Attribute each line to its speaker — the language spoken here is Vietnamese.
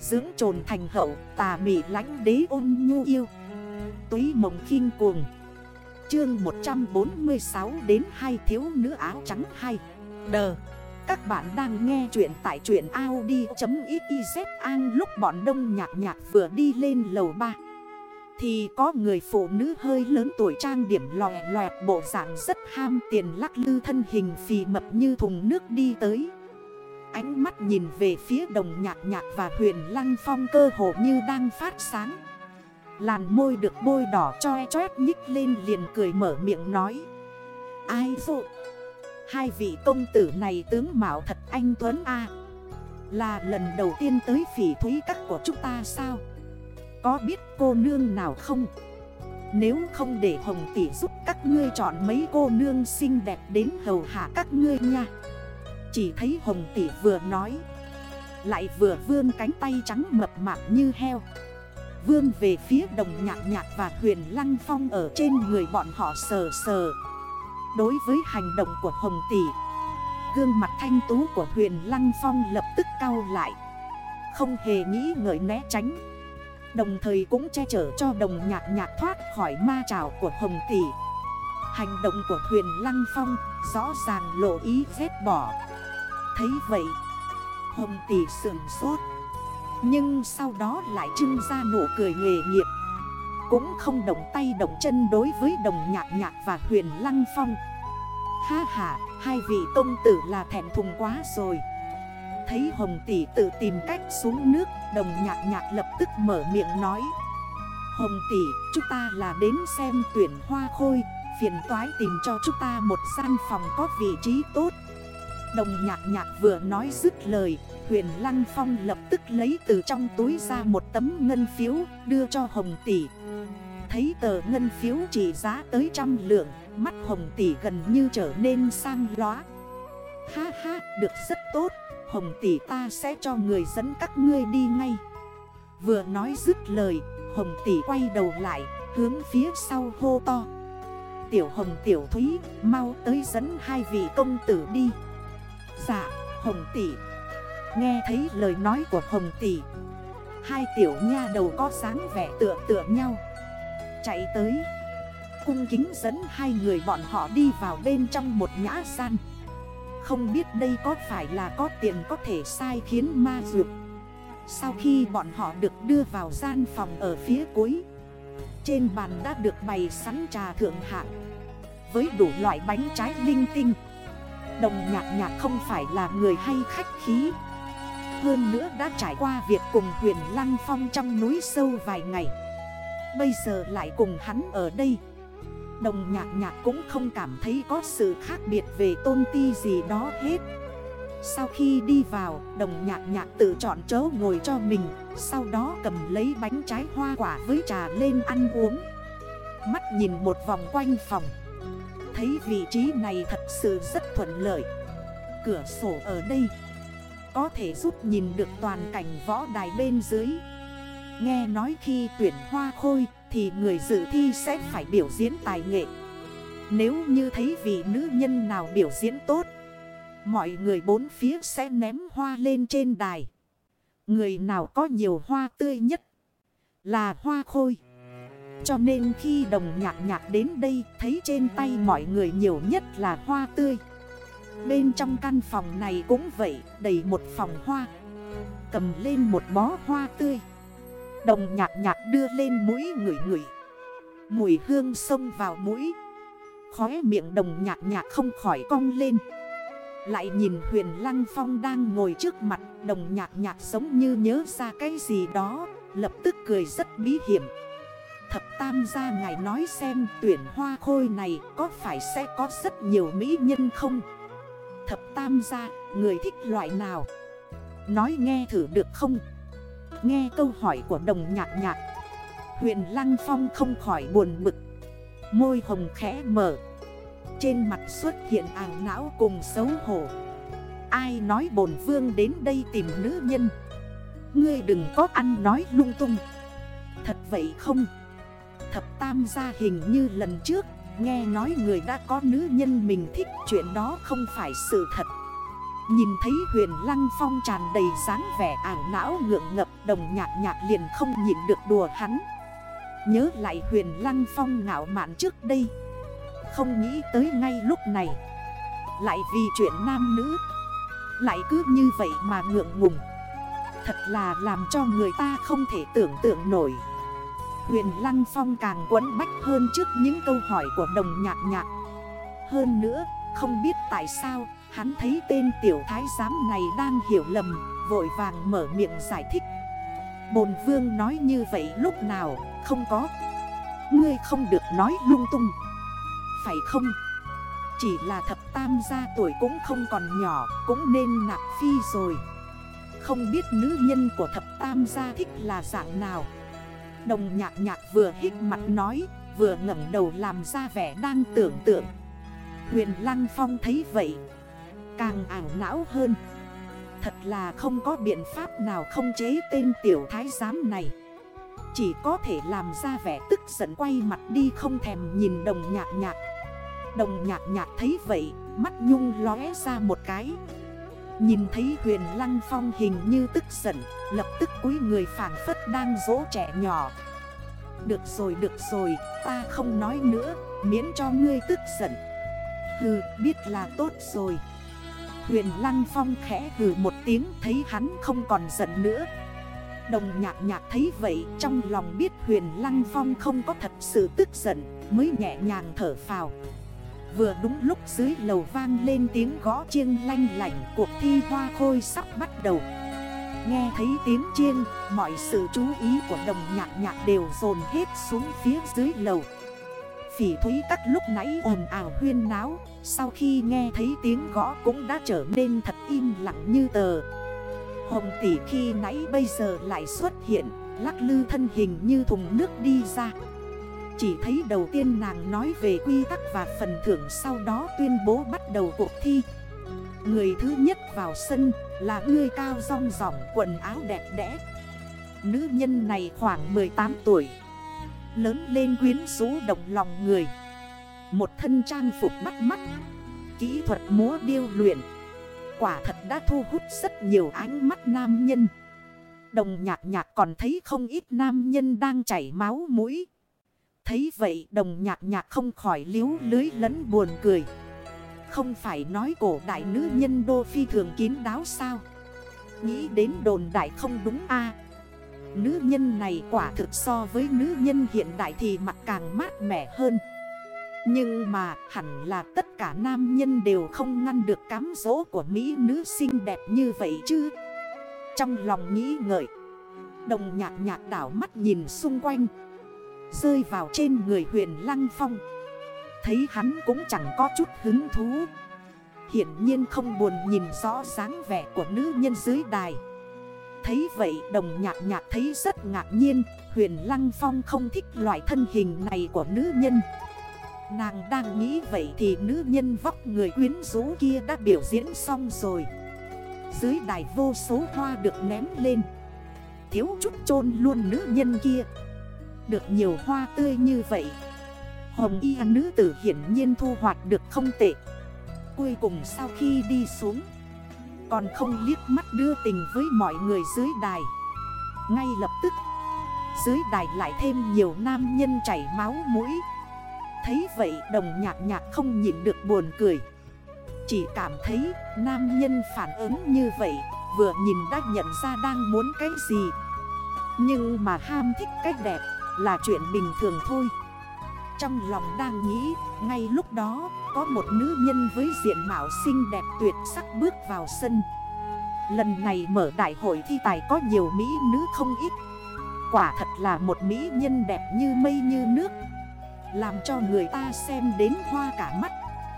Speaker 1: Dưỡng trồn thành hậu, tà mị lánh đế ôn nhu yêu. Túy mộng khinh cuồng. Chương 146 đến hai thiếu nữ áo trắng hay Đờ. Các bạn đang nghe chuyện tại chuyện Audi.xyz An lúc bọn đông nhạc nhạc vừa đi lên lầu 3 Thì có người phụ nữ hơi lớn tuổi trang điểm lòe loẹt, bộ dạng rất ham tiền, lắc lư, thân hình phì mập như thùng nước đi tới. Ánh mắt nhìn về phía đồng nhạc nhạc và huyền lăng phong cơ hồ như đang phát sáng. Làn môi được bôi đỏ cho choét nhích lên liền cười mở miệng nói. Ai dụ Hai vị công tử này tướng mạo thật anh Tuấn A. Là lần đầu tiên tới phỉ thúy các của chúng ta sao? Có biết cô nương nào không? Nếu không để Hồng Tỷ giúp các ngươi chọn mấy cô nương xinh đẹp đến hầu hạ các ngươi nha. Chỉ thấy Hồng Tỷ vừa nói. Lại vừa vươn cánh tay trắng mập mạp như heo. Vươn về phía đồng nhạc nhạc và huyền lăng phong ở trên người bọn họ sờ sờ. Đối với hành động của Hồng Tỷ, Gương mặt thanh tú của huyền lăng phong lập tức cao lại. Không hề nghĩ ngợi né tránh. Đồng thời cũng che chở cho đồng nhạc nhạc thoát khỏi ma trào của Hồng Tỷ. Hành động của huyền lăng phong rõ ràng lộ ý ghét bỏ. Thấy vậy. Hồng Tỷ sườn sốt. Nhưng sau đó lại trưng ra nụ cười nghề nghiệp. Cũng không động tay động chân đối với đồng nhạc nhạc và huyền lăng phong. Ha ha, hai vị công tử là thẹn thùng quá rồi. Thấy hồng tỷ tự tìm cách xuống nước Đồng nhạc nhạc lập tức mở miệng nói. Hồng tỷ, chúng ta là đến xem tuyển hoa khôi Phiền toái tìm cho chúng ta một gian phòng có vị trí tốt. Đồng nhạc nhạc vừa nói dứt lời, Huyền Lăng Phong lập tức lấy từ trong túi ra một tấm ngân phiếu, đưa cho Hồng Tỷ. Thấy tờ ngân phiếu chỉ giá tới trăm lượng, Mắt Hồng Tỷ gần như trở nên sang lóa. Ha ha, được rất tốt, Hồng Tỷ ta sẽ cho người dẫn các ngươi đi ngay. Vừa nói dứt lời, Hồng Tỷ quay đầu lại, Hướng phía sau hô to. Tiểu Hồng Tiểu Thúy, Mau tới dẫn hai vị công tử đi. Dạ Hồng Tỷ. Nghe thấy lời nói của Hồng Tỷ, Hai tiểu nha đầu có sáng vẻ tựa tựa nhau. Chạy tới, Cung kính dẫn hai người bọn họ đi vào bên trong một nhã gian. Không biết đây có phải là có tiền có thể sai khiến ma dược. Sau khi bọn họ được đưa vào gian phòng ở phía cuối, Trên bàn đã được bày sẵn trà thượng hạng Với đủ loại bánh trái linh tinh Đồng nhạc nhạc không phải là người hay khách khí. Hơn nữa đã trải qua việc cùng huyền Lăng Phong trong núi sâu vài ngày. Bây giờ lại cùng hắn ở đây. Đồng nhạc nhạc cũng không cảm thấy có sự khác biệt về tôn ti gì đó hết. Sau khi đi vào, đồng nhạc nhạc tự chọn chỗ ngồi cho mình Sau đó cầm lấy bánh trái hoa quả với trà lên ăn uống. Mắt nhìn một vòng quanh phòng. Thấy vị trí này thật sự rất thuận lợi. Cửa sổ ở đây có thể giúp nhìn được toàn cảnh võ đài bên dưới. Nghe nói khi tuyển hoa khôi Thì người dự thi sẽ phải biểu diễn tài nghệ. Nếu như thấy vị nữ nhân nào biểu diễn tốt, Mọi người bốn phía sẽ ném hoa lên trên đài. Người nào có nhiều hoa tươi nhất Là hoa khôi. Cho nên khi đồng nhạc nhạc đến đây, Thấy trên tay mọi người nhiều nhất là hoa tươi. Bên trong căn phòng này cũng vậy, Đầy một phòng hoa. Cầm lên một bó hoa tươi. Đồng nhạc nhạc đưa lên mũi ngửi ngửi. Mùi hương xông vào mũi. Khóe miệng đồng nhạc nhạc không khỏi cong lên. Lại nhìn huyền lăng phong đang ngồi trước mặt, Đồng nhạc nhạc giống như nhớ ra cái gì đó, Lập tức cười rất bí hiểm. Thập tam gia ngài nói xem tuyển hoa khôi này có phải sẽ có rất nhiều mỹ nhân không? thập tam gia, người thích loại nào? Nói nghe thử được không? Nghe câu hỏi của đồng nhạc nhạc. Huyền Lăng Phong không khỏi buồn bực. Môi hồng khẽ mở. Trên mặt xuất hiện ảng não cùng xấu hổ. Ai nói bồn vương đến đây tìm nữ nhân? Ngươi đừng có ăn nói lung tung. Thật vậy không? Thập tam gia hình như lần trước, Nghe nói người đã có nữ nhân mình thích, chuyện đó không phải sự thật. Nhìn thấy huyền lăng phong tràn đầy dáng vẻ ảo não ngượng ngập, Đồng nhạc nhạc liền không nhịn được đùa hắn. Nhớ lại huyền lăng phong ngạo mạn trước đây. Không nghĩ tới ngay lúc này. Lại vì chuyện nam nữ. Lại cứ như vậy mà ngượng ngùng. Thật là làm cho người ta không thể tưởng tượng nổi. Huyền Lăng Phong càng quấn bách hơn trước những câu hỏi của đồng nhạc nhạc. Hơn nữa, không biết tại sao Hắn thấy tên tiểu thái giám này đang hiểu lầm Vội vàng mở miệng giải thích. Bồn vương nói như vậy lúc nào Không có. Ngươi không được nói lung tung. Phải không? Chỉ là thập tam gia tuổi cũng không còn nhỏ Cũng nên nạp phi rồi. Không biết nữ nhân của thập tam gia thích là dạng nào. Đồng nhạc nhạc vừa hít mặt nói, Vừa ngẩn đầu làm ra vẻ đang tưởng tượng. Huyền Lăng Phong thấy vậy, Càng ảo não hơn. Thật là không có biện pháp nào không chế tên tiểu thái giám này. Chỉ có thể làm ra vẻ tức giận quay mặt đi không thèm nhìn đồng nhạc nhạc. Đồng nhạc nhạc thấy vậy, Mắt nhung lóe ra một cái. Nhìn thấy huyền lăng phong hình như tức giận, Lập tức cúi người phản phất đang dỗ trẻ nhỏ. Được rồi được rồi, Ta không nói nữa, Miễn cho ngươi tức giận. Hừ biết là tốt rồi. Huyền Lăng Phong khẽ hừ một tiếng, thấy hắn không còn giận nữa. Đồng nhạc nhạc thấy vậy, trong lòng biết Huyền Lăng Phong không có thật sự tức giận, Mới nhẹ nhàng thở phào. Vừa đúng lúc dưới lầu vang lên tiếng gõ chiêng lanh lảnh, Cuộc thi hoa khôi sắp bắt đầu. Nghe thấy tiếng chiêng, Mọi sự chú ý của đồng nhạc nhạc đều dồn hết xuống phía dưới lầu. Phỉ thúy tắt lúc nãy ồn ào huyên náo, Sau khi nghe thấy tiếng gõ cũng đã trở nên thật im lặng như tờ. Hồng tỷ khi nãy bây giờ lại xuất hiện, Lắc lư thân hình như thùng nước đi ra. Chỉ thấy đầu tiên nàng nói về quy tắc và phần thưởng Sau đó tuyên bố bắt đầu cuộc thi. Người thứ nhất vào sân là người cao rong ròng quần áo đẹp đẽ. Nữ nhân này khoảng 18 tuổi, Lớn lên quyến rũ động lòng người. Một thân trang phục bắt mắt, Kỹ thuật múa điêu luyện. Quả thật đã thu hút rất nhiều ánh mắt nam nhân. Đồng nhạc nhạc còn thấy không ít nam nhân đang chảy máu mũi. Thấy vậy đồng nhạc nhạc không khỏi liếu lưới lẫn buồn cười. Không phải nói cổ đại nữ nhân đô phi thường kín đáo sao? Nghĩ đến đồn đại không đúng a. Nữ nhân này quả thực so với nữ nhân hiện đại thì mặt càng mát mẻ hơn. Nhưng mà hẳn là tất cả nam nhân đều không ngăn được cám dỗ của Mỹ nữ xinh đẹp như vậy chứ. Trong lòng nghĩ ngợi, Đồng nhạc nhạc đảo mắt nhìn xung quanh. Rơi vào trên người huyền Lăng Phong. Thấy hắn cũng chẳng có chút hứng thú. Hiển nhiên không buồn nhìn rõ dáng vẻ của nữ nhân dưới đài. Thấy vậy đồng nhạc nhạc thấy rất ngạc nhiên, Huyền Lăng Phong không thích loại thân hình này của nữ nhân. Nàng đang nghĩ vậy thì nữ nhân vóc người quyến rũ kia đã biểu diễn xong rồi. Dưới đài vô số hoa được ném lên. Thiếu chút chôn luôn nữ nhân kia. Được nhiều hoa tươi như vậy. Hồng y nữ tử hiển nhiên thu hoạch được không tệ. Cuối cùng sau khi đi xuống, còn không liếc mắt đưa tình với mọi người dưới đài. Ngay lập tức, Dưới đài lại thêm nhiều nam nhân chảy máu mũi. Thấy vậy đồng nhạc nhạc không nhịn được buồn cười. Chỉ cảm thấy nam nhân phản ứng như vậy, Vừa nhìn đã nhận ra đang muốn cái gì. Nhưng mà ham thích cách đẹp là chuyện bình thường thôi. Trong lòng đang nghĩ, Ngay lúc đó, có một nữ nhân với diện mạo xinh đẹp tuyệt sắc bước vào sân. Lần này mở đại hội thi tài có nhiều mỹ nữ không ít. Quả thật là một mỹ nhân đẹp như mây như nước. Làm cho người ta xem đến hoa cả mắt.